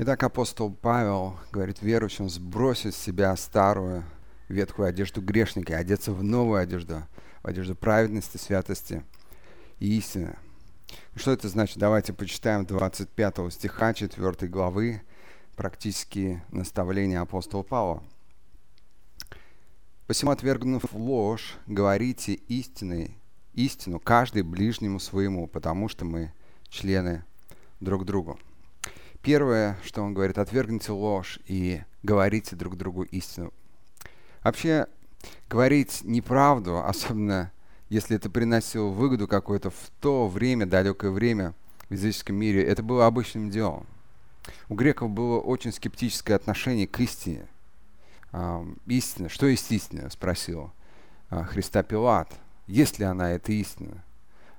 Итак, апостол Павел говорит верующим сбросить с себя старую ветхую одежду грешника и одеться в новую одежду, в одежду праведности, святости и истины. Что это значит? Давайте почитаем 25 стиха 4 главы, практически наставления апостола Павла. «Посему, отвергнув ложь, говорите истины, истину каждый ближнему своему, потому что мы члены друг другу». Первое, что он говорит, отвергните ложь и говорите друг другу истину. Вообще, говорить неправду, особенно если это приносило выгоду какую-то в то время, далекое время в языческом мире, это было обычным делом. У греков было очень скептическое отношение к истине. Истина, что есть истина, спросил а, Христа Пилат. Есть ли она, эта истина?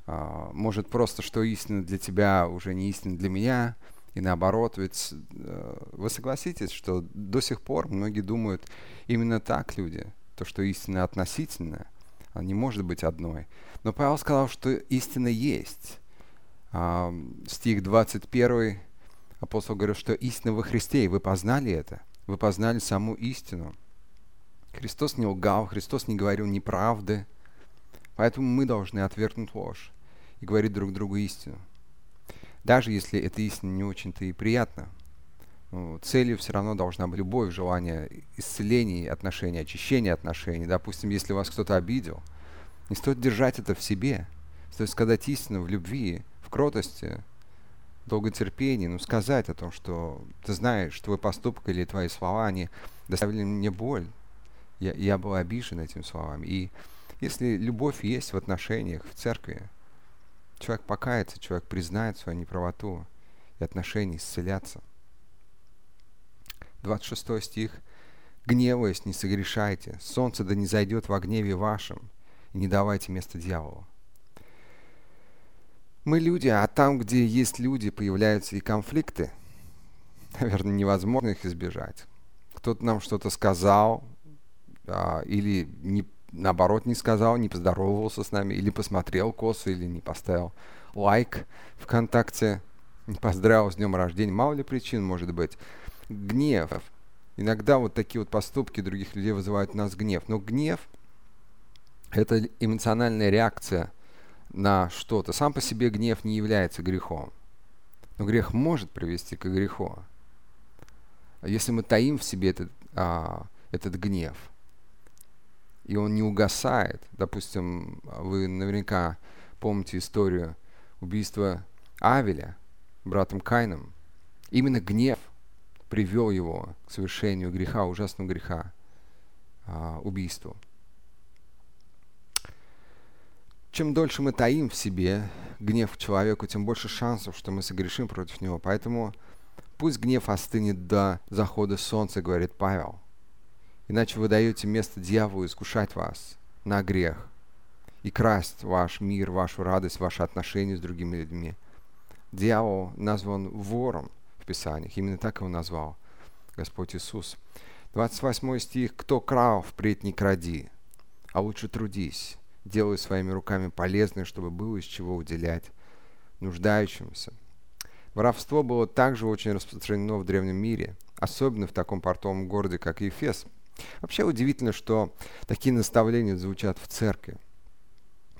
А, может, просто, что истина для тебя уже не истина для меня – и наоборот, ведь э, вы согласитесь, что до сих пор многие думают именно так люди, то, что истина относительная, она не может быть одной. Но Павел сказал, что истина есть. А, стих 21, апостол говорит, что истина во Христе, и вы познали это, вы познали саму истину. Христос не лгал, Христос не говорил неправды, поэтому мы должны отвергнуть ложь и говорить друг другу истину даже если это истина не очень-то и приятно. Целью все равно должна быть любовь, желание исцеления отношений, очищения отношений. Допустим, если вас кто-то обидел, не стоит держать это в себе. Стоит сказать истину в любви, в кротости, долготерпении, ну, сказать о том, что ты знаешь, твой поступок или твои слова, они доставили мне боль. Я, я был обижен этими словами. И если любовь есть в отношениях, в церкви, Человек покается, человек признает свою неправоту, и отношения исцелятся. 26 стих. «Гневаясь, не согрешайте, солнце да не зайдет во гневе вашем, и не давайте место дьяволу». Мы люди, а там, где есть люди, появляются и конфликты. Наверное, невозможно их избежать. Кто-то нам что-то сказал, а, или не наоборот не сказал, не поздоровался с нами, или посмотрел косо, или не поставил лайк ВКонтакте, не поздравил с днем рождения. Мало ли причин может быть. Гнев. Иногда вот такие вот поступки других людей вызывают у нас гнев. Но гнев – это эмоциональная реакция на что-то. Сам по себе гнев не является грехом. Но грех может привести к греху. Если мы таим в себе этот, а, этот гнев – и он не угасает. Допустим, вы наверняка помните историю убийства Авеля братом Кайном. Именно гнев привел его к совершению греха, ужасного греха, а, убийству. Чем дольше мы таим в себе гнев к человеку, тем больше шансов, что мы согрешим против него. Поэтому пусть гнев остынет до захода солнца, говорит Павел – Иначе вы даете место дьяволу искушать вас на грех и красть ваш мир, вашу радость, ваши отношения с другими людьми. Дьявол назван вором в Писаниях. Именно так его назвал Господь Иисус. 28 стих. «Кто крал, впредь не кради, а лучше трудись, делай своими руками полезное, чтобы было из чего уделять нуждающимся». Воровство было также очень распространено в древнем мире, особенно в таком портовом городе, как Ефес – Вообще удивительно, что такие наставления звучат в церкви.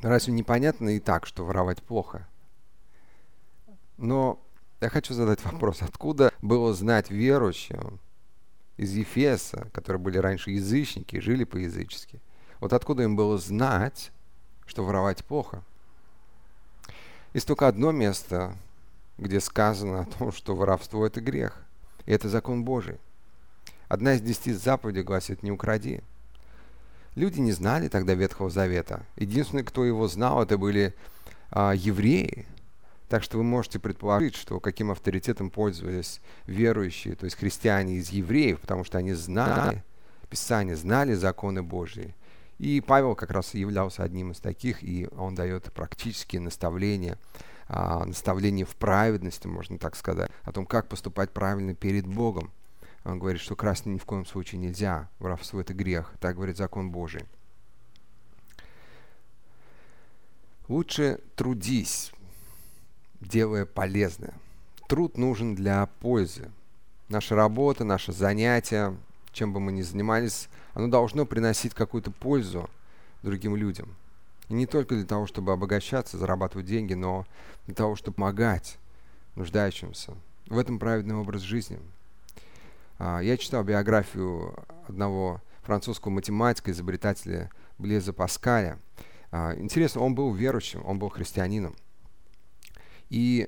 Разве непонятно и так, что воровать плохо? Но я хочу задать вопрос, откуда было знать верующим из Ефеса, которые были раньше язычники, жили по-язычески, вот откуда им было знать, что воровать плохо? Есть только одно место, где сказано о том, что воровство – это грех, и это закон Божий. Одна из десяти заповедей гласит «не укради». Люди не знали тогда Ветхого Завета. Единственные, кто его знал, это были а, евреи. Так что вы можете предположить, что каким авторитетом пользовались верующие, то есть христиане из евреев, потому что они знали Писание, знали законы Божьи. И Павел как раз являлся одним из таких, и он дает практические наставления, а, наставления в праведности, можно так сказать, о том, как поступать правильно перед Богом. Он говорит, что красть ни в коем случае нельзя. Воровство – это грех. Так говорит закон Божий. Лучше трудись, делая полезное. Труд нужен для пользы. наша работа, наше занятие, чем бы мы ни занимались, оно должно приносить какую-то пользу другим людям. И не только для того, чтобы обогащаться, зарабатывать деньги, но для того, чтобы помогать нуждающимся. В этом праведный образ жизни. А, я читал биографию одного французского математика, изобретателя Блеза Паскаля. А, интересно, он был верующим, он был христианином. И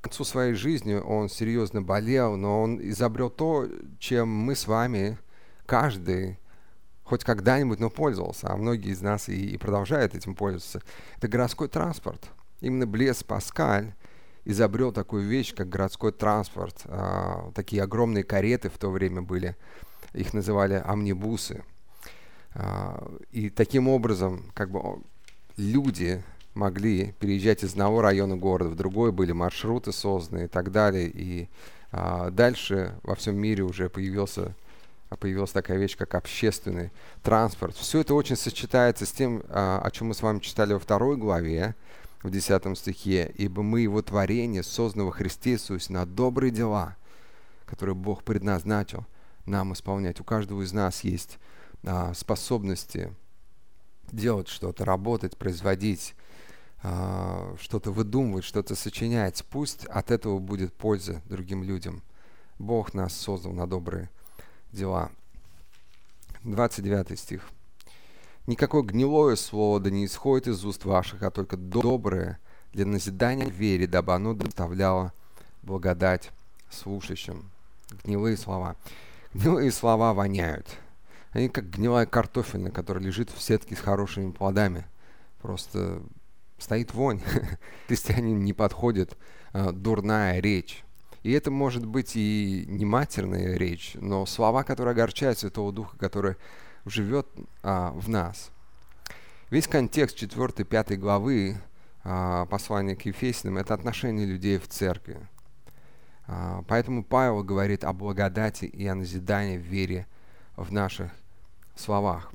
к концу своей жизни он серьезно болел, но он изобрел то, чем мы с вами, каждый, хоть когда-нибудь, но пользовался, а многие из нас и, и продолжают этим пользоваться. Это городской транспорт. Именно Блес Паскаль изобрел такую вещь, как городской транспорт. А, такие огромные кареты в то время были. Их называли амнибусы. А, и таким образом, как бы люди могли переезжать из одного района города в другой, были маршруты созданы и так далее. И а, дальше во всем мире уже появился, появилась такая вещь, как общественный транспорт. Все это очень сочетается с тем, о чем мы с вами читали во второй главе, в 10 стихе. «Ибо мы его творение, созданное во Христе Иисусе, на добрые дела, которые Бог предназначил нам исполнять». У каждого из нас есть а, способности делать что-то, работать, производить, а, что-то выдумывать, что-то сочинять. Пусть от этого будет польза другим людям. Бог нас создал на добрые дела. 29 стих. «Никакое гнилое слово да не исходит из уст ваших, а только доброе для назидания вере, дабы оно доставляло благодать слушающим». Гнилые слова. Гнилые слова воняют. Они как гнилая картофельная, которая лежит в сетке с хорошими плодами. Просто стоит вонь. Христианин не подходит а, дурная речь. И это может быть и не матерная речь, но слова, которые огорчают Святого Духа, который живет а, в нас. Весь контекст 4-5 главы а, послания к Ефесиным – это отношение людей в церкви. А, поэтому Павел говорит о благодати и о назидании в вере в наших словах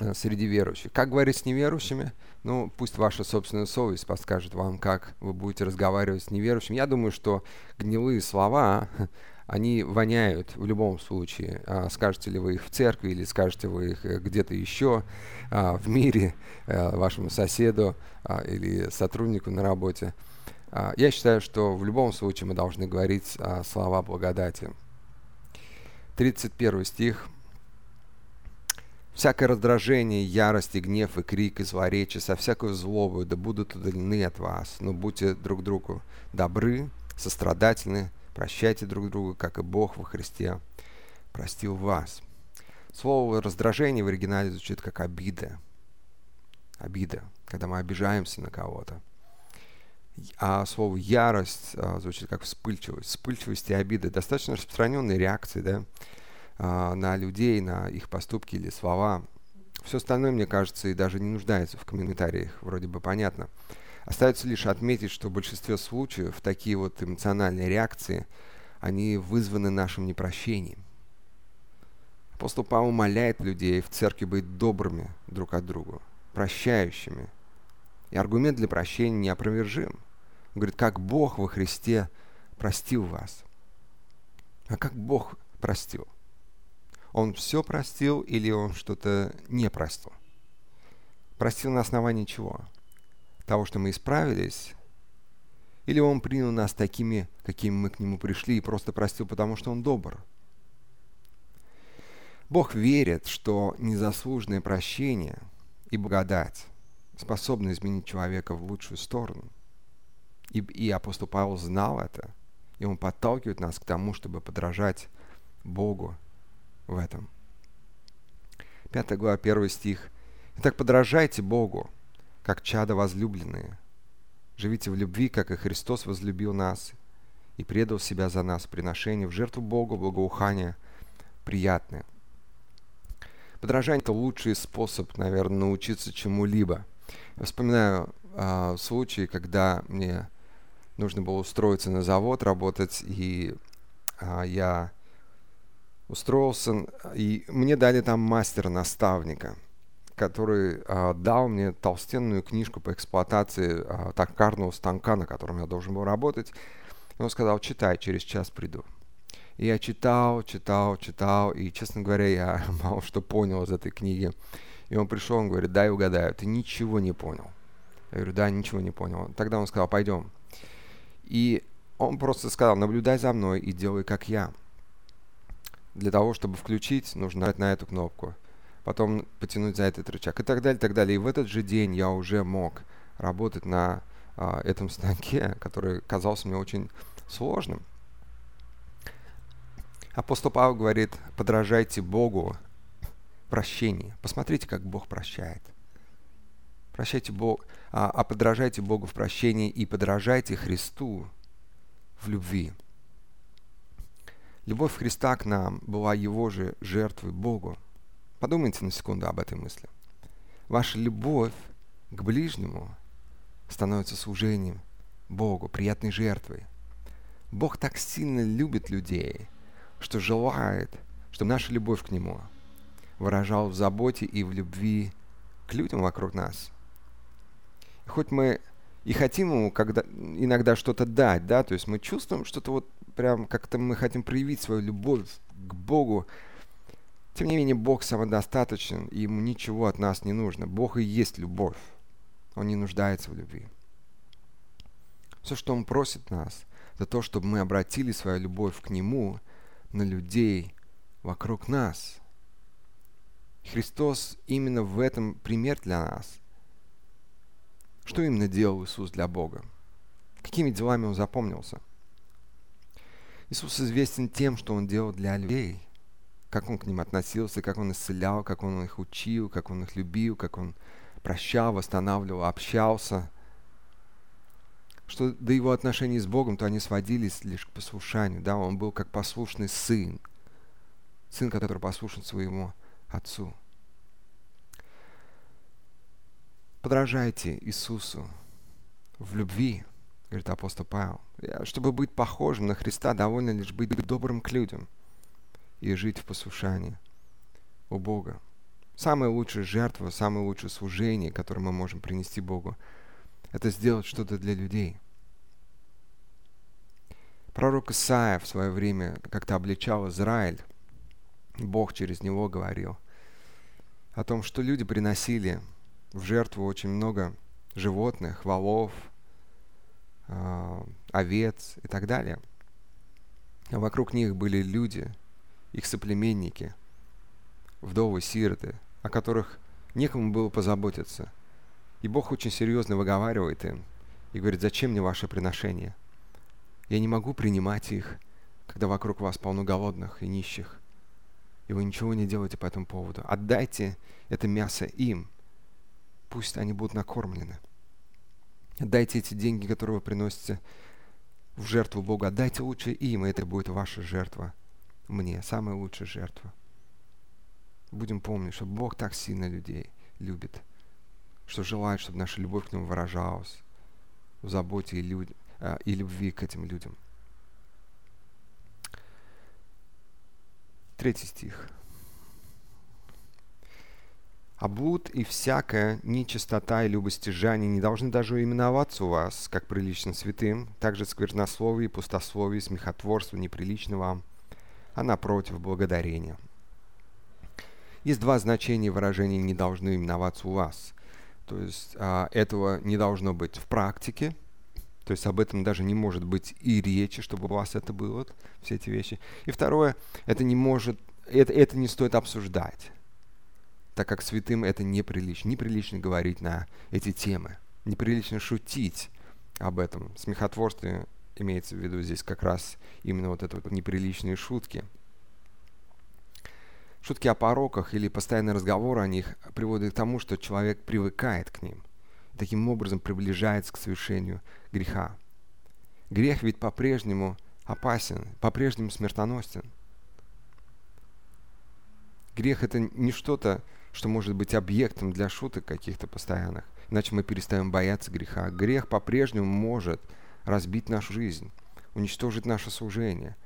э, среди верующих. Как говорить с неверующими? Ну, пусть ваша собственная совесть подскажет вам, как вы будете разговаривать с неверующим. Я думаю, что гнилые слова, они воняют в любом случае. А, скажете ли вы их в церкви или скажете вы их э, где-то еще а, в мире, а, вашему соседу а, или сотруднику на работе. Я считаю, что в любом случае мы должны говорить слова благодати. 31 стих Всякое раздражение, ярость и гнев и крик и злоречие со всякой злобой да будут удалены от вас, но будьте друг другу добры, сострадательны, прощайте друг друга, как и Бог во Христе простил вас. Слово раздражение в оригинале звучит как обида. Обида, когда мы обижаемся на кого-то. А слово ярость а, звучит как вспыльчивость. Вспыльчивость и обида достаточно распространенные реакции, да, а, на людей, на их поступки или слова. Все остальное, мне кажется, и даже не нуждается в комментариях, вроде бы понятно. Остается лишь отметить, что в большинстве случаев такие вот эмоциональные реакции, они вызваны нашим непрощением. Апостол Павел умоляет людей в церкви быть добрыми друг от друга, прощающими. И аргумент для прощения неопровержим. Он говорит, как Бог во Христе простил вас. А как Бог простил? Он все простил или он что-то не простил? Простил на основании чего? Того, что мы исправились? Или он принял нас такими, какими мы к нему пришли, и просто простил, потому что он добр? Бог верит, что незаслуженное прощение и благодать способны изменить человека в лучшую сторону. И, и апостол Павел знал это, и он подталкивает нас к тому, чтобы подражать Богу в этом. 5 глава, 1 стих. «Итак, подражайте Богу, как чада возлюбленные. Живите в любви, как и Христос возлюбил нас и предал себя за нас, приношение в жертву Богу, благоухание приятное». Подражание – это лучший способ, наверное, научиться чему-либо. Я вспоминаю э, случай, когда мне нужно было устроиться на завод, работать, и э, я устроился, и мне дали там мастера-наставника, который а, дал мне толстенную книжку по эксплуатации а, токарного станка, на котором я должен был работать. И он сказал, читай, через час приду. И я читал, читал, читал, и, честно говоря, я мало что понял из этой книги. И он пришел, он говорит, дай угадаю, ты ничего не понял. Я говорю, да, ничего не понял. Тогда он сказал, пойдем. И он просто сказал, наблюдай за мной и делай как я. Для того, чтобы включить, нужно нажать на эту кнопку. Потом потянуть за этот рычаг и так далее, и так далее. И в этот же день я уже мог работать на а, этом станке, который казался мне очень сложным. Апостол Павел говорит, подражайте Богу прощении. Посмотрите, как Бог прощает. Прощайте Бог, а, а подражайте Богу в прощении и подражайте Христу в любви. Любовь Христа к нам была Его же жертвой Богу. Подумайте на секунду об этой мысли. Ваша любовь к ближнему становится служением Богу, приятной жертвой. Бог так сильно любит людей, что желает, чтобы наша любовь к Нему выражалась в заботе и в любви к людям вокруг нас. И хоть мы и хотим ему когда, иногда что-то дать, да, то есть мы чувствуем что-то вот прям как-то мы хотим проявить свою любовь к Богу, тем не менее Бог самодостаточен, и ему ничего от нас не нужно. Бог и есть любовь. Он не нуждается в любви. Все, что Он просит нас, это то, чтобы мы обратили свою любовь к Нему на людей вокруг нас. Христос именно в этом пример для нас. Что именно делал Иисус для Бога? Какими делами Он запомнился? Иисус известен тем, что Он делал для людей. Как Он к ним относился, как Он исцелял, как Он их учил, как Он их любил, как Он прощал, восстанавливал, общался. Что до его отношений с Богом, то они сводились лишь к послушанию. Да? Он был как послушный сын. Сын, который послушен своему отцу. Подражайте Иисусу в любви, говорит апостол Павел. Чтобы быть похожим на Христа, довольно лишь быть добрым к людям и жить в послушании у Бога. Самая лучшая жертва, самое лучшее служение, которое мы можем принести Богу, это сделать что-то для людей. Пророк Исаия в свое время как-то обличал Израиль. Бог через него говорил о том, что люди приносили в жертву очень много животных, валов, э, овец и так далее. А вокруг них были люди, их соплеменники, вдовы, сироты, о которых некому было позаботиться. И Бог очень серьезно выговаривает им и говорит, зачем мне ваше приношение? Я не могу принимать их, когда вокруг вас полно голодных и нищих, и вы ничего не делаете по этому поводу. Отдайте это мясо им, пусть они будут накормлены. Отдайте эти деньги, которые вы приносите в жертву Богу, отдайте лучше им, и это будет ваша жертва мне, самая лучшая жертва будем помнить, что Бог так сильно людей любит, что желает, чтобы наша любовь к Нему выражалась в заботе и, люд... А, и любви к этим людям. Третий стих. А блуд и всякая нечистота и любостяжание не должны даже именоваться у вас, как прилично святым, также сквернословие, пустословие, смехотворство неприлично вам, а напротив, благодарение – есть два значения выражения «не должны именоваться у вас». То есть а, этого не должно быть в практике, то есть об этом даже не может быть и речи, чтобы у вас это было, все эти вещи. И второе, это не может, это, это не стоит обсуждать, так как святым это неприлично. Неприлично говорить на эти темы, неприлично шутить об этом. Смехотворство имеется в виду здесь как раз именно вот это вот неприличные шутки – Шутки о пороках или постоянный разговор о них приводят к тому, что человек привыкает к ним. Таким образом приближается к совершению греха. Грех ведь по-прежнему опасен, по-прежнему смертоносен. Грех это не что-то, что может быть объектом для шуток каких-то постоянных. Иначе мы перестаем бояться греха. Грех по-прежнему может разбить нашу жизнь, уничтожить наше служение,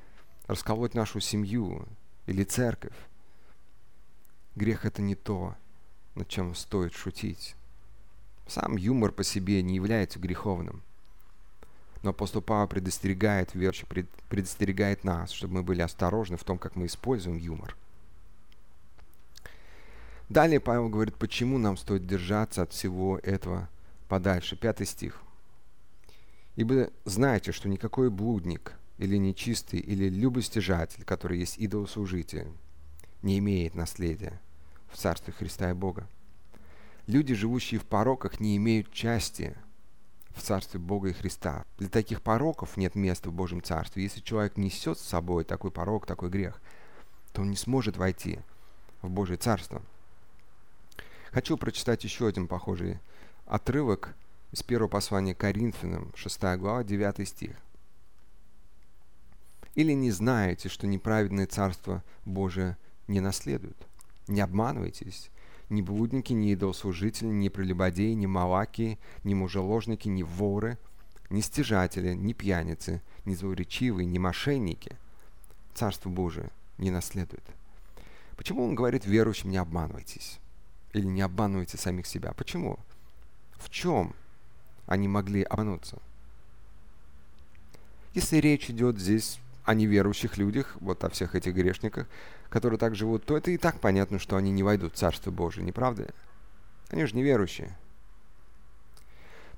расколоть нашу семью или церковь. Грех — это не то, над чем стоит шутить. Сам юмор по себе не является греховным. Но апостол Павел предостерегает верующих, предостерегает нас, чтобы мы были осторожны в том, как мы используем юмор. Далее Павел говорит, почему нам стоит держаться от всего этого подальше. Пятый стих. «Ибо знаете, что никакой блудник или нечистый или любостяжатель, который есть идолослужитель, не имеет наследия в Царстве Христа и Бога. Люди, живущие в пороках, не имеют части в Царстве Бога и Христа. Для таких пороков нет места в Божьем Царстве. Если человек несет с собой такой порок, такой грех, то он не сможет войти в Божье Царство. Хочу прочитать еще один похожий отрывок из первого послания Коринфянам, 6 глава, 9 стих. «Или не знаете, что неправедное Царство Божие не наследуют? Не обманывайтесь, ни блудники, ни идолослужители, ни прелюбодеи, ни малаки, ни мужеложники, ни воры, ни стяжатели, ни пьяницы, ни злоречивые, ни мошенники Царство Божие не наследует. Почему он говорит верующим не обманывайтесь? Или не обманывайте самих себя? Почему? В чем они могли обмануться? Если речь идет здесь о неверующих людях, вот о всех этих грешниках, которые так живут, то это и так понятно, что они не войдут в Царство Божие, не правда ли? Они же неверующие.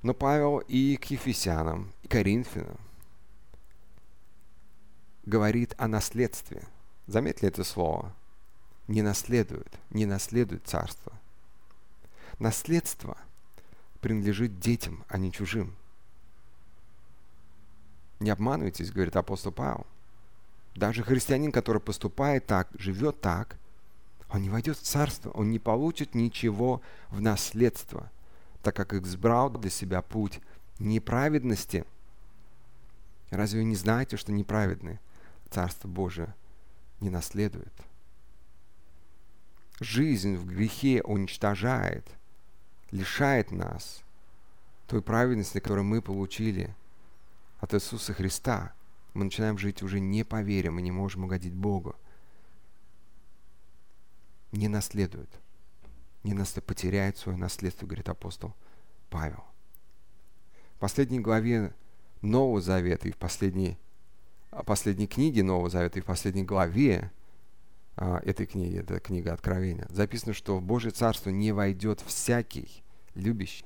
Но Павел и к Ефесянам, и к Коринфянам говорит о наследстве. Заметьте это слово. Не наследует, не наследует царство. Наследство принадлежит детям, а не чужим. Не обманывайтесь, говорит апостол Павел. Даже христианин, который поступает так, живет так, он не войдет в царство, он не получит ничего в наследство, так как избрал для себя путь неправедности. Разве вы не знаете, что неправедный Царство Божие не наследует? Жизнь в грехе уничтожает, лишает нас той праведности, которую мы получили от Иисуса Христа – мы начинаем жить уже не по вере, мы не можем угодить Богу. Не наследует. Не наследует, потеряет свое наследство, говорит апостол Павел. В последней главе Нового Завета и в последней, последней книге Нового Завета и в последней главе этой книги, это книга Откровения, записано, что в Божье Царство не войдет всякий любящий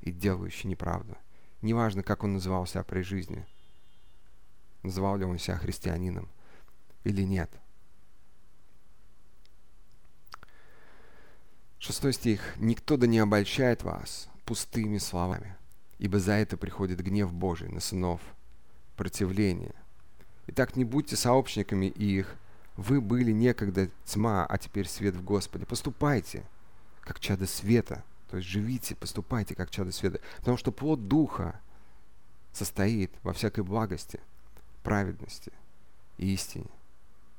и делающий неправду. Неважно, как он называл себя при жизни – называл ли он себя христианином или нет. Шестой стих. «Никто да не обольщает вас пустыми словами, ибо за это приходит гнев Божий на сынов противления. Итак, не будьте сообщниками их, вы были некогда тьма, а теперь свет в Господе. Поступайте, как чадо света, то есть живите, поступайте, как чадо света, потому что плод Духа состоит во всякой благости – праведности и истине.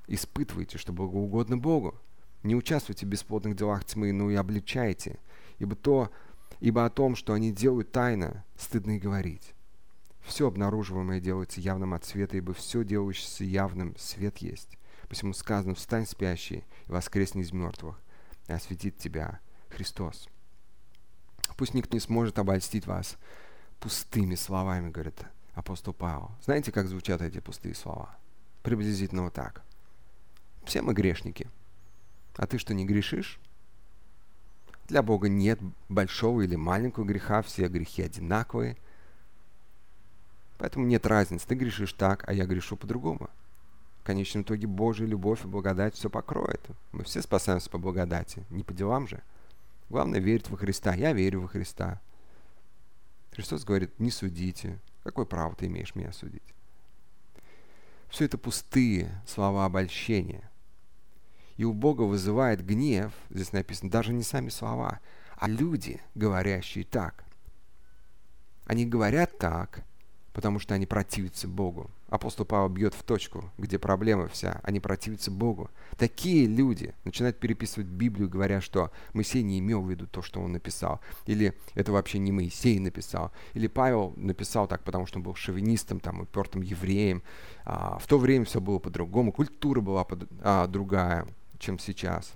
Испытывайте, что благоугодно Богу. Не участвуйте в бесплодных делах тьмы, но и обличайте, ибо, то, ибо о том, что они делают тайно, стыдно и говорить. Все обнаруживаемое делается явным от света, ибо все делающееся явным свет есть. Посему сказано, встань спящий и воскресни из мертвых, и осветит тебя Христос. Пусть никто не сможет обольстить вас пустыми словами, говорит апостол Павел. Знаете, как звучат эти пустые слова? Приблизительно вот так. Все мы грешники. А ты что, не грешишь? Для Бога нет большого или маленького греха, все грехи одинаковые. Поэтому нет разницы, ты грешишь так, а я грешу по-другому. Конечном итоге Божья любовь и благодать все покроет. Мы все спасаемся по благодати, не по делам же. Главное верить во Христа. Я верю во Христа. Христос говорит, не судите, Какое право ты имеешь меня судить? Все это пустые слова обольщения. И у Бога вызывает гнев, здесь написано, даже не сами слова, а люди, говорящие так. Они говорят так, потому что они противятся Богу. Апостол Павел бьет в точку, где проблема вся. Они противятся Богу. Такие люди начинают переписывать Библию, говоря, что Моисей не имел в виду то, что он написал. Или это вообще не Моисей написал. Или Павел написал так, потому что он был шовинистом, там, упертым евреем. А, в то время все было по-другому. Культура была под, а, другая, чем сейчас.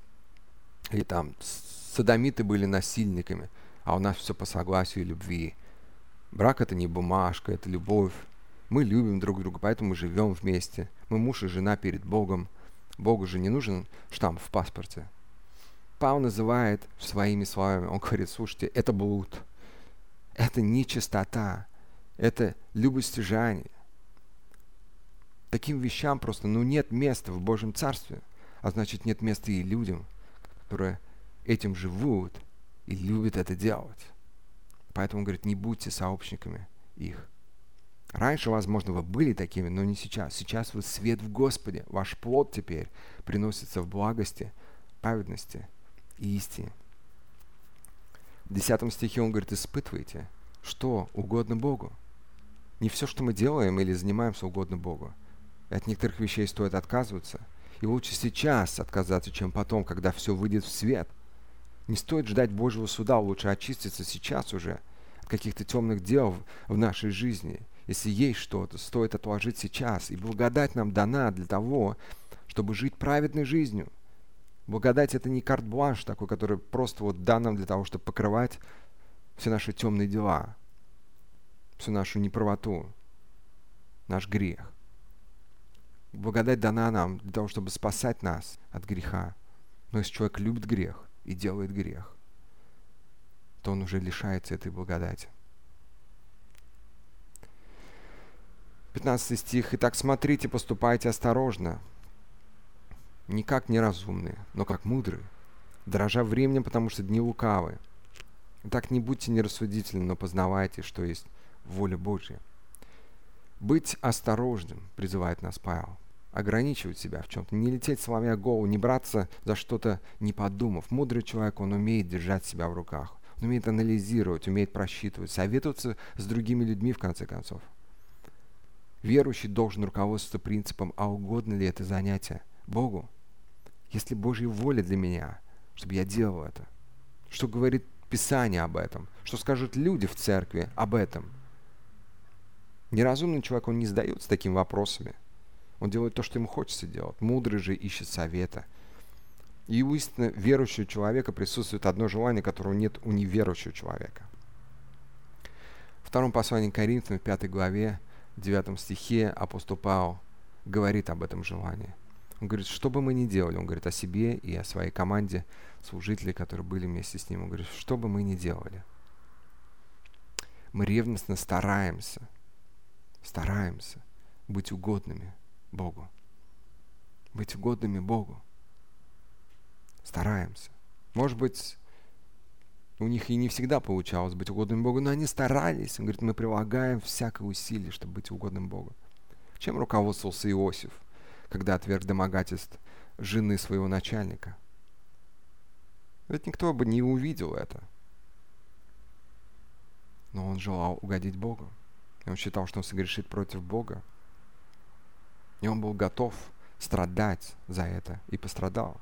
Или там садомиты были насильниками, а у нас все по согласию и любви. Брак это не бумажка, это любовь Мы любим друг друга, поэтому живем вместе. Мы муж и жена перед Богом. Богу же не нужен штамп в паспорте. Павел называет своими словами, он говорит, слушайте, это блуд, это нечистота, это любостяжание. Таким вещам просто, ну, нет места в Божьем Царстве, а значит, нет места и людям, которые этим живут и любят это делать. Поэтому, он говорит, не будьте сообщниками их. Раньше, возможно, вы были такими, но не сейчас. Сейчас вы свет в Господе. Ваш плод теперь приносится в благости, праведности и истине. В 10 стихе он говорит, испытывайте, что угодно Богу. Не все, что мы делаем или занимаемся, угодно Богу. От некоторых вещей стоит отказываться. И лучше сейчас отказаться, чем потом, когда все выйдет в свет. Не стоит ждать Божьего суда, лучше очиститься сейчас уже от каких-то темных дел в нашей жизни. Если есть что-то, стоит отложить сейчас. И благодать нам дана для того, чтобы жить праведной жизнью – Благодать — это не карт-бланш такой, который просто вот дан нам для того, чтобы покрывать все наши темные дела, всю нашу неправоту, наш грех. Благодать дана нам для того, чтобы спасать нас от греха. Но если человек любит грех и делает грех, то он уже лишается этой благодати. 15 стих. «Итак, смотрите, поступайте осторожно, не как неразумные, но как мудрые, дрожа временем, потому что дни лукавы. Так не будьте нерассудительны, но познавайте, что есть воля Божья. Быть осторожным, призывает нас Павел. Ограничивать себя в чем-то, не лететь сломя голову, не браться за что-то, не подумав. Мудрый человек, он умеет держать себя в руках. Он умеет анализировать, умеет просчитывать, советоваться с другими людьми, в конце концов. Верующий должен руководствоваться принципом, а угодно ли это занятие Богу. Если Божья воля для меня, чтобы я делал это. Что говорит Писание об этом? Что скажут люди в церкви об этом? Неразумный человек, он не задается такими вопросами. Он делает то, что ему хочется делать. Мудрый же ищет совета. И у истинно верующего человека присутствует одно желание, которого нет у неверующего человека. В втором послании к Коринфянам, в пятой главе, в девятом стихе апостол Павел говорит об этом желании. Он говорит, что бы мы ни делали, он говорит о себе и о своей команде служителей, которые были вместе с ним. Он говорит, что бы мы ни делали, мы ревностно стараемся, стараемся быть угодными Богу. Быть угодными Богу. Стараемся. Может быть, у них и не всегда получалось быть угодным Богу, но они старались. Он говорит, мы прилагаем всякое усилие, чтобы быть угодным Богу. Чем руководствовался Иосиф? когда отверг домогательств жены своего начальника. Ведь никто бы не увидел это. Но он желал угодить Богу. И он считал, что он согрешит против Бога. И он был готов страдать за это. И пострадал.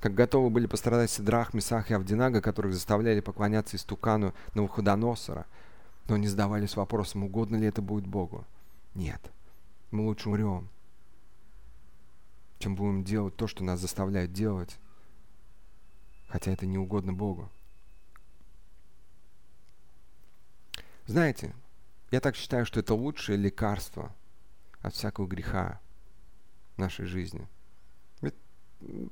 Как готовы были пострадать Сидрах, Месах и Авдинага, которых заставляли поклоняться истукану Навуходоносора. Но не задавались вопросом, угодно ли это будет Богу. Нет. Мы лучше умрем, чем будем делать то, что нас заставляют делать, хотя это не угодно Богу. Знаете, я так считаю, что это лучшее лекарство от всякого греха нашей жизни. Ведь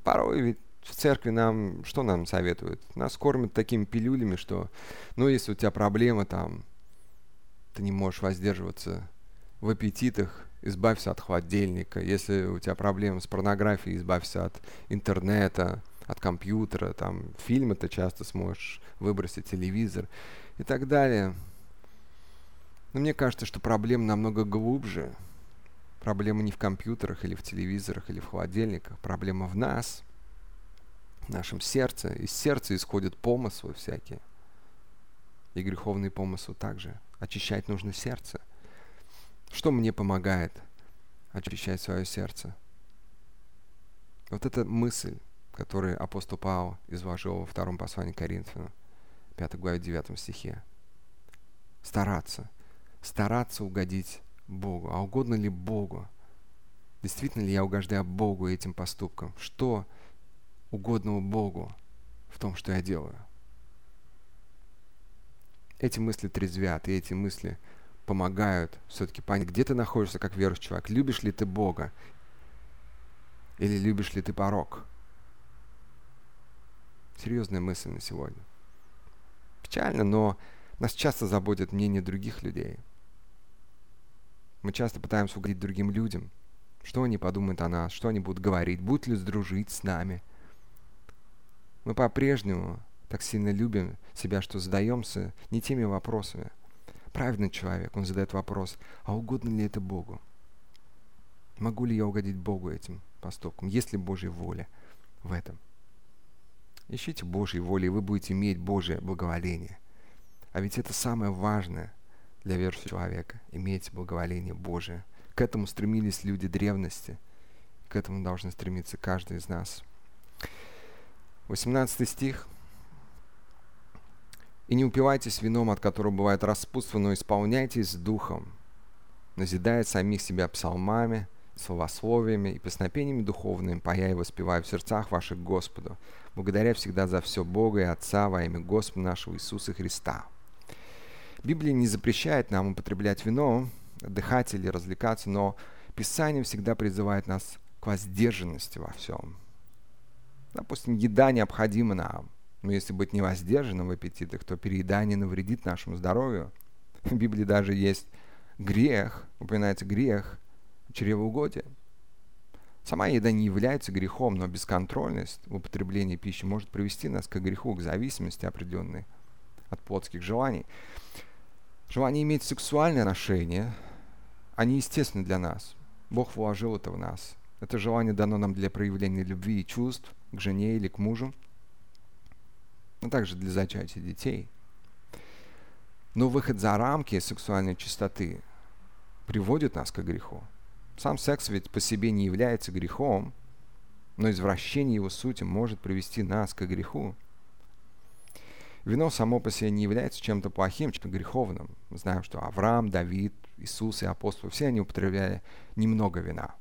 порой ведь в церкви нам, что нам советуют? Нас кормят такими пилюлями, что, ну, если у тебя проблема там, ты не можешь воздерживаться в аппетитах, избавься от холодильника. Если у тебя проблемы с порнографией, избавься от интернета, от компьютера, там фильмы ты часто сможешь выбросить, телевизор и так далее. Но мне кажется, что проблема намного глубже. Проблема не в компьютерах или в телевизорах или в холодильниках. Проблема в нас, нашем сердце. Из сердца исходят помыслы всякие. И греховные помыслы также. Очищать нужно сердце – что мне помогает очищать свое сердце? Вот эта мысль, которую апостол Павел изложил во втором послании Коринфянам, 5 главе 9 стихе. Стараться. Стараться угодить Богу. А угодно ли Богу? Действительно ли я угождаю Богу этим поступком? Что угодного Богу в том, что я делаю? Эти мысли трезвят, и эти мысли помогают все-таки понять, где ты находишься как верующий человек. Любишь ли ты Бога? Или любишь ли ты порог? Серьезная мысль на сегодня. Печально, но нас часто заботит мнение других людей. Мы часто пытаемся угодить другим людям. Что они подумают о нас, что они будут говорить, будут ли сдружить с нами. Мы по-прежнему так сильно любим себя, что задаемся не теми вопросами. Правильный человек, он задает вопрос, а угодно ли это Богу? Могу ли я угодить Богу этим поступком? Есть ли Божья воля в этом? Ищите Божьей воли, и вы будете иметь Божье благоволение. А ведь это самое важное для верующего человека – иметь благоволение Божие. К этому стремились люди древности. К этому должны стремиться каждый из нас. 18 стих. «И не упивайтесь вином, от которого бывает распутство, но исполняйтесь духом, назидая самих себя псалмами, словословиями и песнопениями духовными, поя и воспевая в сердцах ваших Господу, благодаря всегда за все Бога и Отца во имя Господа нашего Иисуса Христа. Библия не запрещает нам употреблять вино, отдыхать или развлекаться, но Писание всегда призывает нас к воздержанности во всем. Допустим, еда необходима нам, но если быть невоздержанным в аппетитах, то переедание навредит нашему здоровью. В Библии даже есть грех, упоминается грех, чревоугодие. Сама еда не является грехом, но бесконтрольность в употреблении пищи может привести нас к греху, к зависимости определенной от плотских желаний. Желание иметь сексуальные отношения, они естественны для нас. Бог вложил это в нас. Это желание дано нам для проявления любви и чувств к жене или к мужу, а также для зачатия детей. Но выход за рамки сексуальной чистоты приводит нас к греху. Сам секс ведь по себе не является грехом, но извращение его сути может привести нас к греху. Вино само по себе не является чем-то плохим, чем-то греховным. Мы знаем, что Авраам, Давид, Иисус и апостолы, все они употребляли немного вина.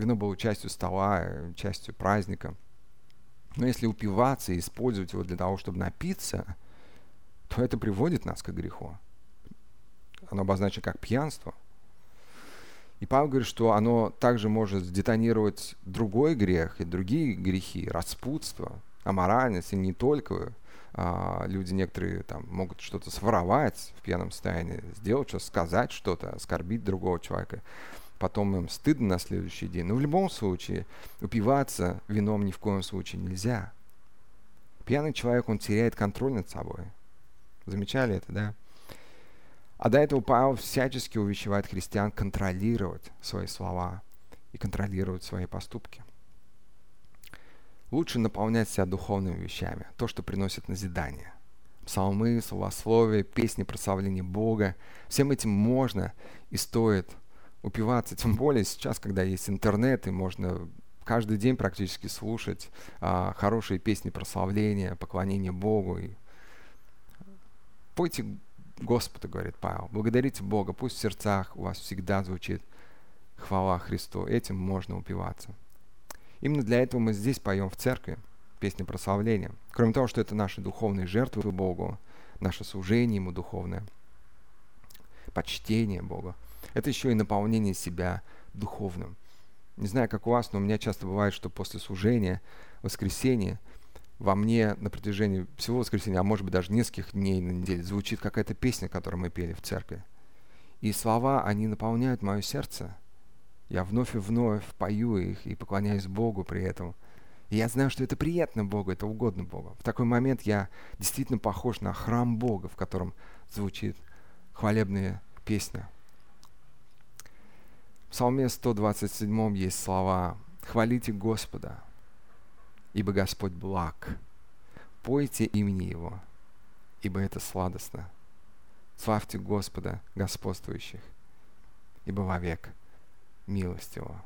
Вино было частью стола, частью праздника. Но если упиваться и использовать его для того, чтобы напиться, то это приводит нас к греху. Оно обозначено как пьянство – и Павел говорит, что оно также может сдетонировать другой грех и другие грехи, распутство, аморальность, и не только а, люди некоторые там могут что-то своровать в пьяном состоянии, сделать что-то, сказать что-то, оскорбить другого человека. Потом им стыдно на следующий день. Но в любом случае упиваться вином ни в коем случае нельзя. Пьяный человек, он теряет контроль над собой. Замечали это, да? А до этого Павел всячески увещевает христиан контролировать свои слова и контролировать свои поступки. Лучше наполнять себя духовными вещами, то, что приносит назидание. Псалмы, словословия, песни прославления Бога. Всем этим можно и стоит упиваться, тем более сейчас, когда есть интернет, и можно каждый день практически слушать а, хорошие песни прославления, поклонения Богу. И пойте Господа, говорит Павел. Благодарите Бога, пусть в сердцах у вас всегда звучит хвала Христу. Этим можно упиваться. Именно для этого мы здесь поем в церкви песни прославления. Кроме того, что это наши духовные жертвы Богу, наше служение Ему духовное, почтение Бога. Это еще и наполнение себя духовным. Не знаю, как у вас, но у меня часто бывает, что после служения, воскресенья, во мне на протяжении всего воскресенья, а может быть даже нескольких дней на неделю, звучит какая-то песня, которую мы пели в церкви. И слова, они наполняют мое сердце. Я вновь и вновь пою их и поклоняюсь Богу при этом. И я знаю, что это приятно Богу, это угодно Богу. В такой момент я действительно похож на храм Бога, в котором звучит хвалебная песня. В Псалме 127 есть слова «Хвалите Господа, ибо Господь благ. Пойте имени Его, ибо это сладостно. Славьте Господа, господствующих, ибо вовек милость Его.